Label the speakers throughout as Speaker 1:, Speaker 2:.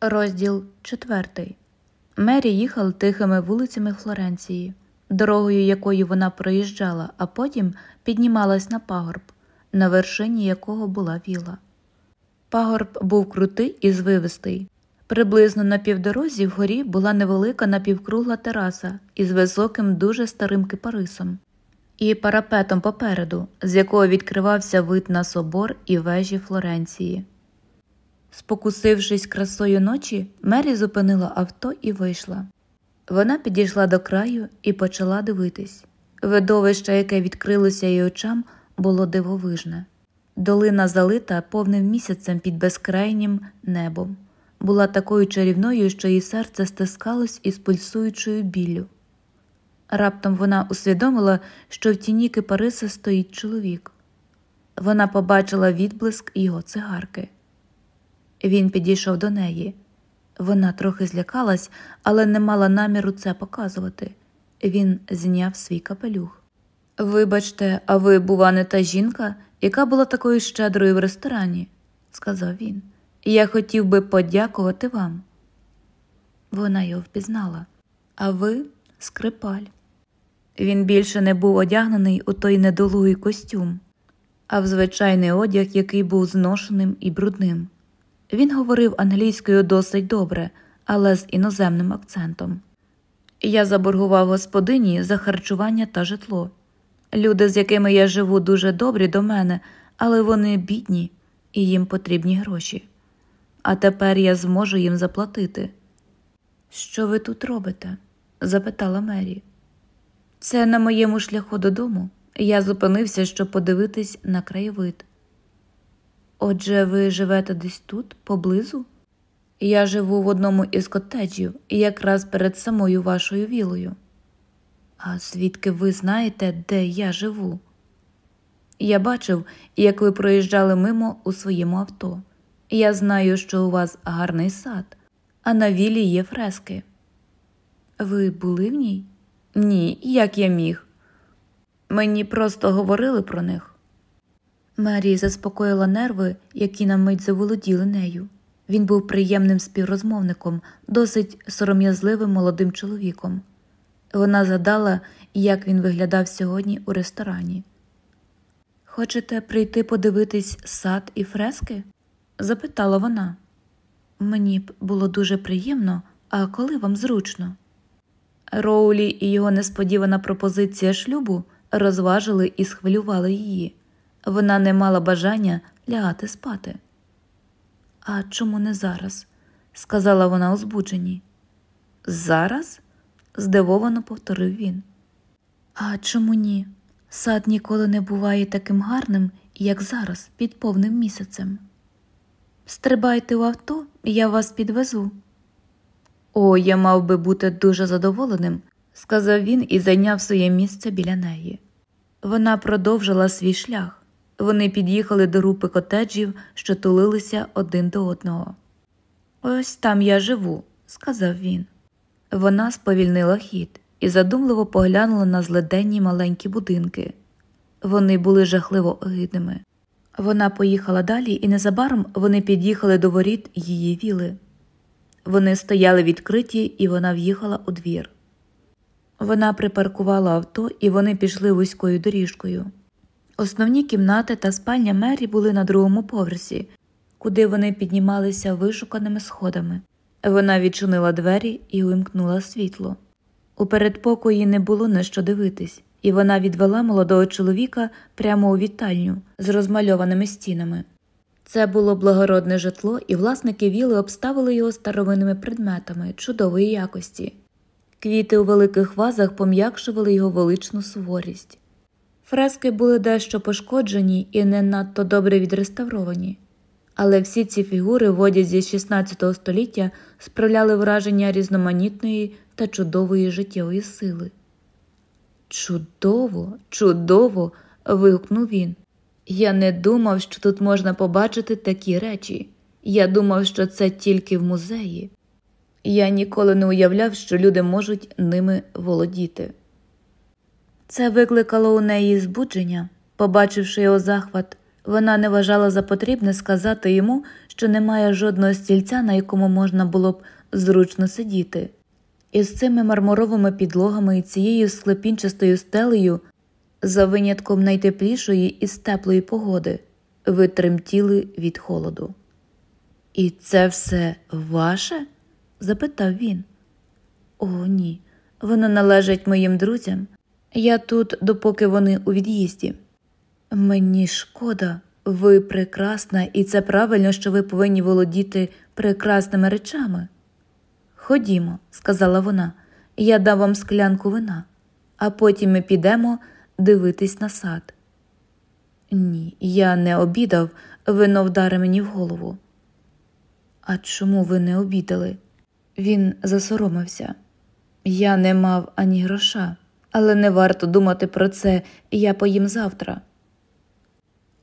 Speaker 1: Розділ четвертий. Мері їхала тихими вулицями Флоренції, дорогою якою вона проїжджала, а потім піднімалась на пагорб, на вершині якого була віла. Пагорб був крутий і звивистий. Приблизно на півдорозі вгорі була невелика напівкругла тераса із високим, дуже старим кипарисом і парапетом попереду, з якого відкривався вид на собор і вежі Флоренції. Спокусившись красою ночі, Мері зупинила авто і вийшла. Вона підійшла до краю і почала дивитись. Видовище, яке відкрилося її очам, було дивовижне. Долина, залита повним місяцем під безкрайнім небом, була такою чарівною, що її серце стискалось із пульсуючою біллю. Раптом вона усвідомила, що в тіні кипариса стоїть чоловік. Вона побачила відблиск його цигарки. Він підійшов до неї. Вона трохи злякалась, але не мала наміру це показувати. Він зняв свій капелюх. Вибачте, а ви, бува, не та жінка, яка була такою щедрою в ресторані, сказав він. Я хотів би подякувати вам. Вона його впізнала. А ви скрипаль. Він більше не був одягнений у той недолугий костюм, а в звичайний одяг, який був зношеним і брудним. Він говорив англійською досить добре, але з іноземним акцентом. Я заборгував господині за харчування та житло. Люди, з якими я живу, дуже добрі до мене, але вони бідні і їм потрібні гроші. А тепер я зможу їм заплатити. Що ви тут робите? запитала Мері. Це на моєму шляху додому. Я зупинився, щоб подивитись на краєвид. Отже, ви живете десь тут, поблизу? Я живу в одному із котеджів, якраз перед самою вашою вілою. А звідки ви знаєте, де я живу? Я бачив, як ви проїжджали мимо у своєму авто. Я знаю, що у вас гарний сад, а на вілі є фрески. Ви були в ній? Ні, як я міг. Мені просто говорили про них. Мері заспокоїла нерви, які на мить заволоділи нею. Він був приємним співрозмовником, досить сором'язливим молодим чоловіком. Вона згадала, як він виглядав сьогодні у ресторані. Хочете прийти подивитись сад і фрески? запитала вона. Мені б було дуже приємно, а коли вам зручно? Роулі і його несподівана пропозиція шлюбу розважили і схвилювали її. Вона не мала бажання лягати спати. А чому не зараз? сказала вона у. Зараз? здивовано повторив він. А чому ні? Сад ніколи не буває таким гарним, як зараз, під повним місяцем. Стрибайте у авто, я вас підвезу. О, я мав би бути дуже задоволеним, сказав він і зайняв своє місце біля неї. Вона продовжила свій шлях. Вони під'їхали до групи котеджів, що тулилися один до одного. Ось там я живу, сказав він. Вона сповільнила хід і задумливо поглянула на зледенні маленькі будинки. Вони були жахливо огидними. Вона поїхала далі, і незабаром вони під'їхали до воріт її віли. Вони стояли відкриті, і вона в'їхала у двір. Вона припаркувала авто, і вони пішли вузькою доріжкою. Основні кімнати та спальня Мері були на другому поверсі, куди вони піднімалися вишуканими сходами. Вона відчинила двері і вимкнула світло. У передпокої не було на що дивитись, і вона відвела молодого чоловіка прямо у вітальню з розмальованими стінами. Це було благородне житло, і власники віли обставили його старовинними предметами чудової якості. Квіти у великих вазах пом'якшували його величну суворість. Фрески були дещо пошкоджені і не надто добре відреставровані, але всі ці фігури в одязі 16 століття справляли враження різноманітної та чудової життєвої сили. Чудово, чудово. вигукнув він. Я не думав, що тут можна побачити такі речі. Я думав, що це тільки в музеї. Я ніколи не уявляв, що люди можуть ними володіти. Це викликало у неї збудження. Побачивши його захват, вона не вважала за потрібне сказати йому, що немає жодного стільця, на якому можна було б зручно сидіти. Із цими мармуровими підлогами і цією склепінчастою стелею, за винятком найтеплішої із теплої погоди, ви тремтіли від холоду. І це все ваше? запитав він. О, ні, воно належить моїм друзям. Я тут, допоки вони у від'їзді. Мені шкода, ви прекрасна, і це правильно, що ви повинні володіти прекрасними речами. Ходімо, сказала вона, я дам вам склянку вина, а потім ми підемо дивитись на сад. Ні, я не обідав, вино вдари мені в голову. А чому ви не обідали? Він засоромився. Я не мав ані гроша, але не варто думати про це, я поїм завтра.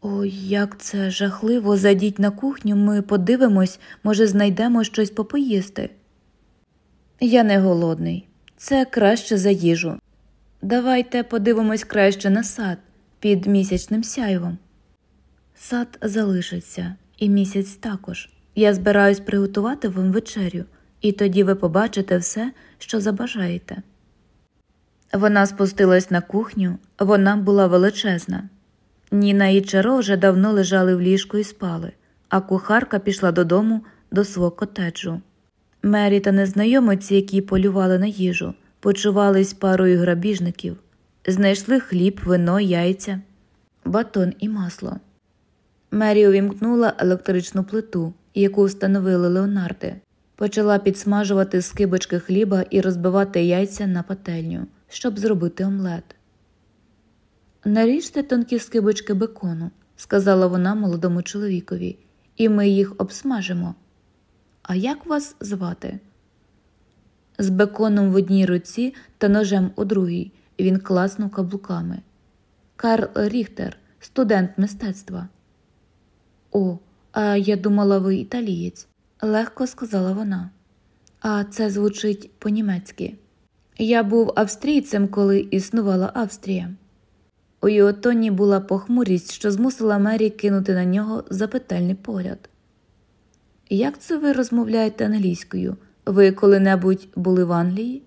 Speaker 1: Ой, як це жахливо, зайдіть на кухню, ми подивимось, може, знайдемо щось попоїсти. Я не голодний, це краще за їжу. Давайте подивимось краще на сад під місячним сяйвом. Сад залишиться, і місяць також. Я збираюсь приготувати вам вечерю, і тоді ви побачите все, що забажаєте. Вона спустилась на кухню, вона була величезна. Ніна і Чаро вже давно лежали в ліжку і спали, а кухарка пішла додому до свого котеджу. Мері та незнайомиці, які полювали на їжу, почувались парою грабіжників, знайшли хліб, вино, яйця, батон і масло. Мері увімкнула електричну плиту, яку встановили Леонарди, почала підсмажувати скибочки хліба і розбивати яйця на пательню, щоб зробити омлет. Наріжте тонкі скибочки бекону, сказала вона молодому чоловікові, і ми їх обсмажимо. А як вас звати? З беконом в одній руці та ножем у другій він класнув каблуками. Карл Ріхтер, студент мистецтва. О, а я думала, ви італієць, легко сказала вона. А це звучить по-німецьки. Я був австрійцем, коли існувала Австрія. У його тоні була похмурість, що змусила Мері кинути на нього запитальний погляд. Як це ви розмовляєте англійською? Ви коли-небудь були в Англії?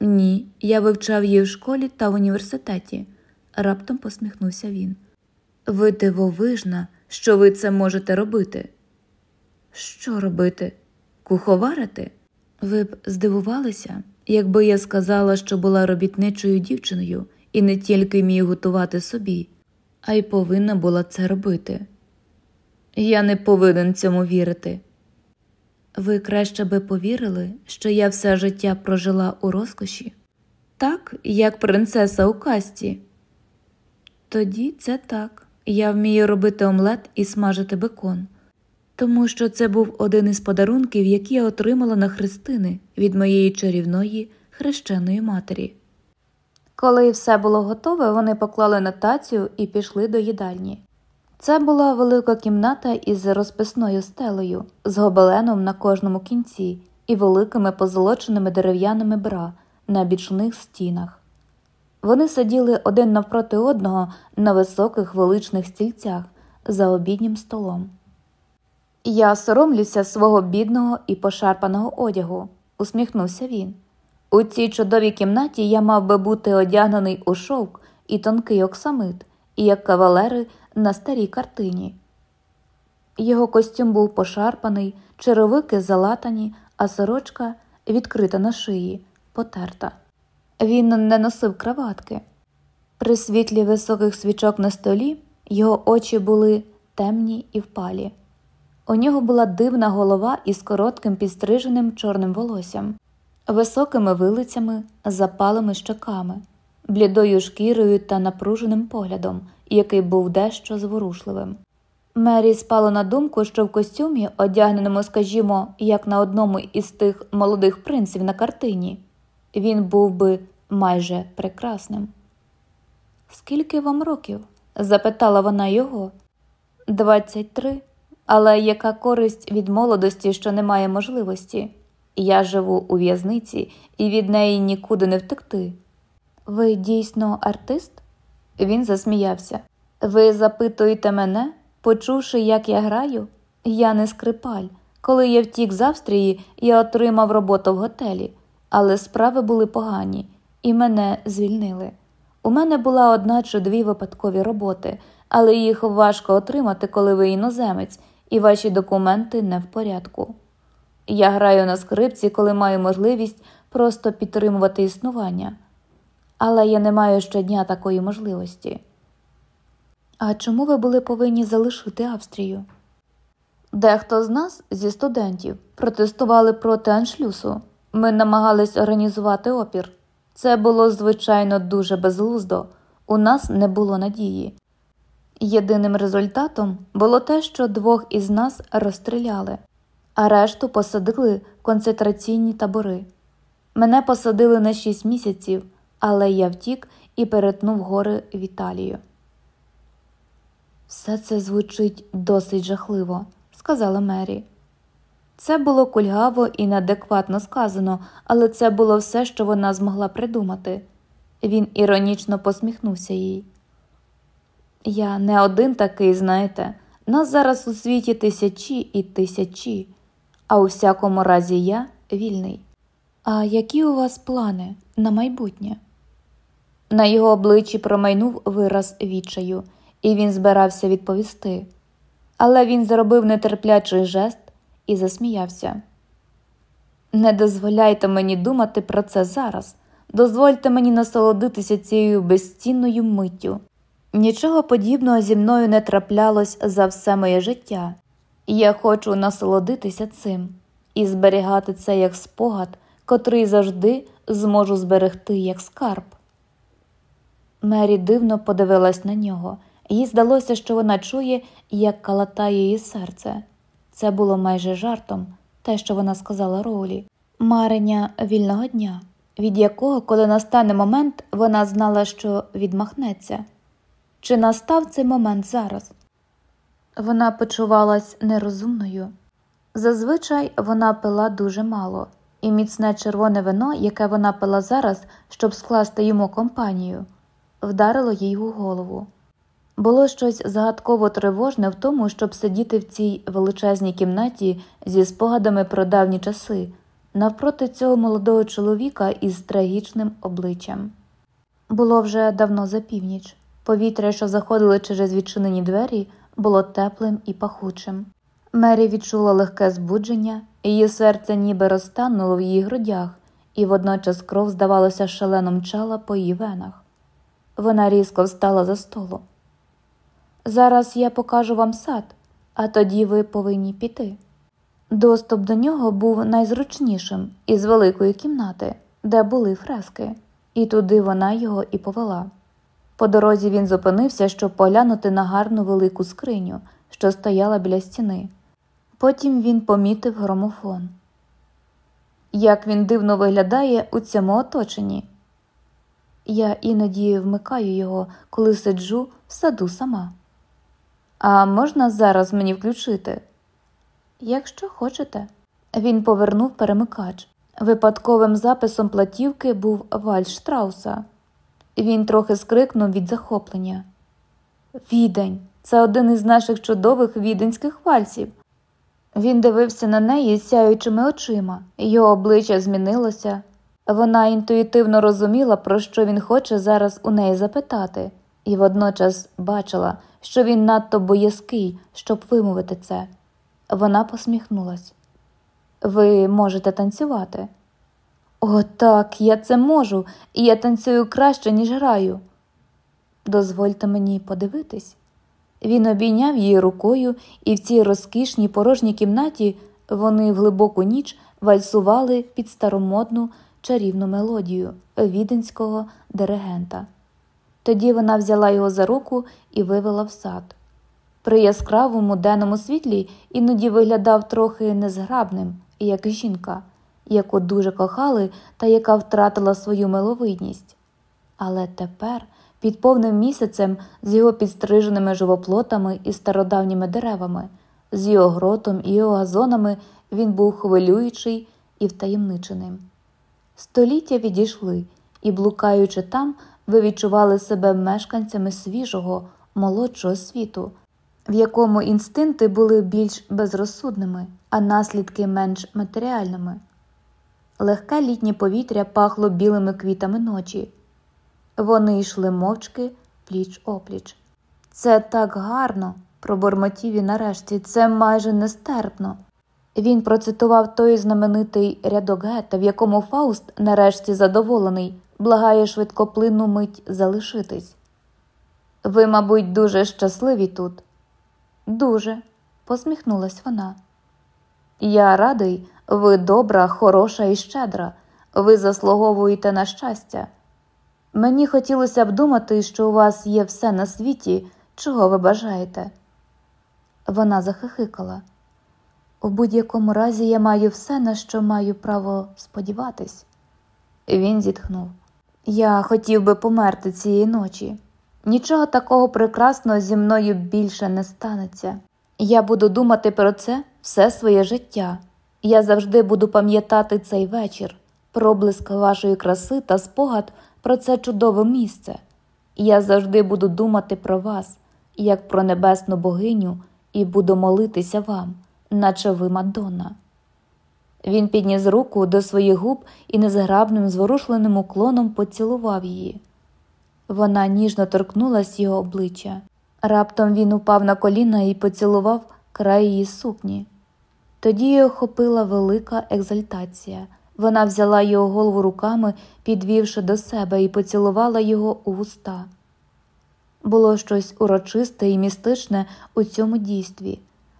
Speaker 1: Ні, я вивчав її в школі та в університеті, раптом посміхнувся він. Ви дивовижна, що ви це можете робити. Що робити? Куховарити? Ви б здивувалися, якби я сказала, що була робітничою дівчиною і не тільки вмію готувати собі, а й повинна була це робити. Я не повинен цьому вірити. Ви краще би повірили, що я все життя прожила у розкоші, так, як принцеса у касті. Тоді це так. Я вмію робити омлет і смажити бекон, тому що це був один із подарунків, які я отримала на хрестини від моєї чарівної хрещеної матері. Коли все було готове, вони поклали на тацію і пішли до їдальні. Це була велика кімната із розписною стелею, з гобеленом на кожному кінці і великими позолоченими дерев'яними бра на бічних стінах. Вони сиділи один навпроти одного на високих величних стільцях за обіднім столом. Я соромлюся свого бідного і пошарпаного одягу, усміхнувся він. У цій чудовій кімнаті я мав би бути одягнений у шовк і тонкий оксамит, і як кавалери на старій картині. Його костюм був пошарпаний, черевики залатані, а сорочка відкрита на шиї, потерта. Він не носив краватки. При світлі високих свічок на столі його очі були темні і впалі. У нього була дивна голова із коротким підстриженим чорним волоссям, високими вилицями, запалими щоками, блідою шкірою та напруженим поглядом, який був дещо зворушливим. Мері спало на думку, що в костюмі, одягненому, скажімо, як на одному із тих молодих принців на картині, він був би майже прекрасним. Скільки вам років? запитала вона його. Двадцять три. Але яка користь від молодості, що немає можливості? Я живу у в'язниці і від неї нікуди не втекти. Ви дійсно артист? Він засміявся. Ви запитуєте мене, почувши, як я граю? Я не скрипаль. Коли я втік з Австрії, я отримав роботу в готелі, але справи були погані, і мене звільнили. У мене була одна чи дві випадкові роботи, але їх важко отримати, коли ви іноземець, і ваші документи не в порядку. Я граю на скрипці, коли маю можливість просто підтримувати існування, але я не маю щодня такої можливості. А чому ви були повинні залишити Австрію? Дехто з нас зі студентів протестували проти аншлюсу. Ми намагались організувати опір. Це було, звичайно, дуже безглуздо, у нас не було надії. Єдиним результатом було те, що двох із нас розстріляли, а решту посадили в концентраційні табори. Мене посадили на шість місяців, але я втік і перетнув гори в Італію. Все це звучить досить жахливо, сказала Мері. Це було кульгаво і неадекватно сказано, але це було все, що вона змогла придумати. Він іронічно посміхнувся їй. Я не один такий, знаєте, нас зараз у світі тисячі і тисячі, а у всякому разі я вільний. А які у вас плани на майбутнє? На його обличчі промайнув вираз відчаю, і він збирався відповісти. Але він зробив нетерплячий жест і засміявся. Не дозволяйте мені думати про це зараз. Дозвольте мені насолодитися цією безцінною миттю. Нічого подібного зі мною не траплялось за все моє життя, я хочу насолодитися цим і зберігати це як спогад, котрий завжди зможу зберегти як скарб. Мері дивно подивилась на нього, їй здалося, що вона чує, як калатає її серце. Це було майже жартом, те, що вона сказала Роулі, марення вільного дня, від якого, коли настане момент, вона знала, що відмахнеться. Чи настав цей момент зараз? Вона почувалась нерозумною. Зазвичай вона пила дуже мало, і міцне червоне вино, яке вона пила зараз, щоб скласти йому компанію, вдарило їй у голову. Було щось загадково тривожне в тому, щоб сидіти в цій величезній кімнаті зі спогадами про давні часи, навпроти цього молодого чоловіка із трагічним обличчям. Було вже давно за північ. Повітря, що заходило через відчинені двері, було теплим і пахучим. Мері відчула легке збудження, її серце ніби розтануло в її грудях, і водночас кров, здавалося, шалено мчала по її венах. Вона різко встала за столу. Зараз я покажу вам сад, а тоді ви повинні піти. Доступ до нього був найзручнішим із великої кімнати, де були фрески, і туди вона його і повела. По дорозі він зупинився, щоб поглянути на гарну велику скриню, що стояла біля стіни. Потім він помітив громофон. Як він дивно виглядає у цьому оточенні. Я іноді вмикаю його, коли сиджу в саду сама. А можна зараз мені включити? Якщо хочете. Він повернув перемикач. Випадковим записом платівки був вальс Штрауса. Він трохи скрикнув від захоплення. Відень, це один із наших чудових віденських вальсів. Він дивився на неї сяючими очима, його обличчя змінилося. Вона інтуїтивно розуміла, про що він хоче зараз у неї запитати, і водночас бачила, що він надто боязкий, щоб вимовити це. Вона посміхнулась. Ви можете танцювати. О, так, я це можу, і я танцюю краще, ніж граю. Дозвольте мені подивитись. Він обійняв її рукою, і в цій розкішній порожній кімнаті вони в глибоку ніч вальсували під старомодну чарівну мелодію віденського диригента. Тоді вона взяла його за руку і вивела в сад. При яскравому денному світлі іноді виглядав трохи незграбним, як жінка, яку дуже кохали та яка втратила свою миловидність. Але тепер, під повним місяцем, з його підстриженими живоплотами і стародавніми деревами, з його гротом і його газонами він був хвилюючий і втаємниченим. Століття відійшли, і, блукаючи там, ви відчували себе мешканцями свіжого, молодшого світу, в якому інстинкти були більш безрозсудними, а наслідки менш матеріальними. Легке літнє повітря пахло білими квітами ночі. Вони йшли мовчки пліч опліч. Це так гарно, пробормотів він нарешті, це майже нестерпно. Він процитував той знаменитий рядок гета, в якому Фауст, нарешті задоволений, благає швидкоплинну мить залишитись. Ви, мабуть, дуже щасливі тут. Дуже, посміхнулась вона. Я радий, ви добра, хороша і щедра, ви заслуговуєте на щастя. Мені хотілося б думати, що у вас є все на світі, чого ви бажаєте. Вона захихикала. У будь-якому разі я маю все, на що маю право сподіватись. Він зітхнув. Я хотів би померти цієї ночі. Нічого такого прекрасного зі мною більше не станеться. Я буду думати про це все своє життя. Я завжди буду пам'ятати цей вечір, проблиск вашої краси та спогад про це чудове місце. Я завжди буду думати про вас, як про небесну богиню, і буду молитися вам, наче ви Мадонна. Він підніс руку до своїх губ і незграбним, зворушленим уклоном поцілував її. Вона ніжно торкнулась його обличчя. Раптом він упав на коліна і поцілував край її сукні. Тоді її охопила велика екзальтація. Вона взяла його голову руками, підвівши до себе, і поцілувала його у вуста. Було щось урочисте і містичне у цьому дійстві.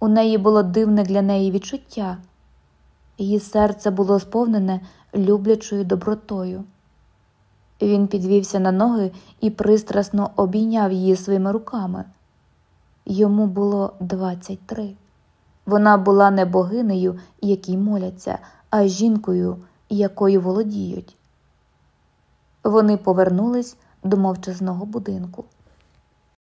Speaker 1: У неї було дивне для неї відчуття. Її серце було сповнене люблячою добротою. Він підвівся на ноги і пристрасно обійняв її своїми руками. Йому було 23. Вона була не богинею, якій моляться, а жінкою, якою володіють. Вони повернулись до мовчазного будинку.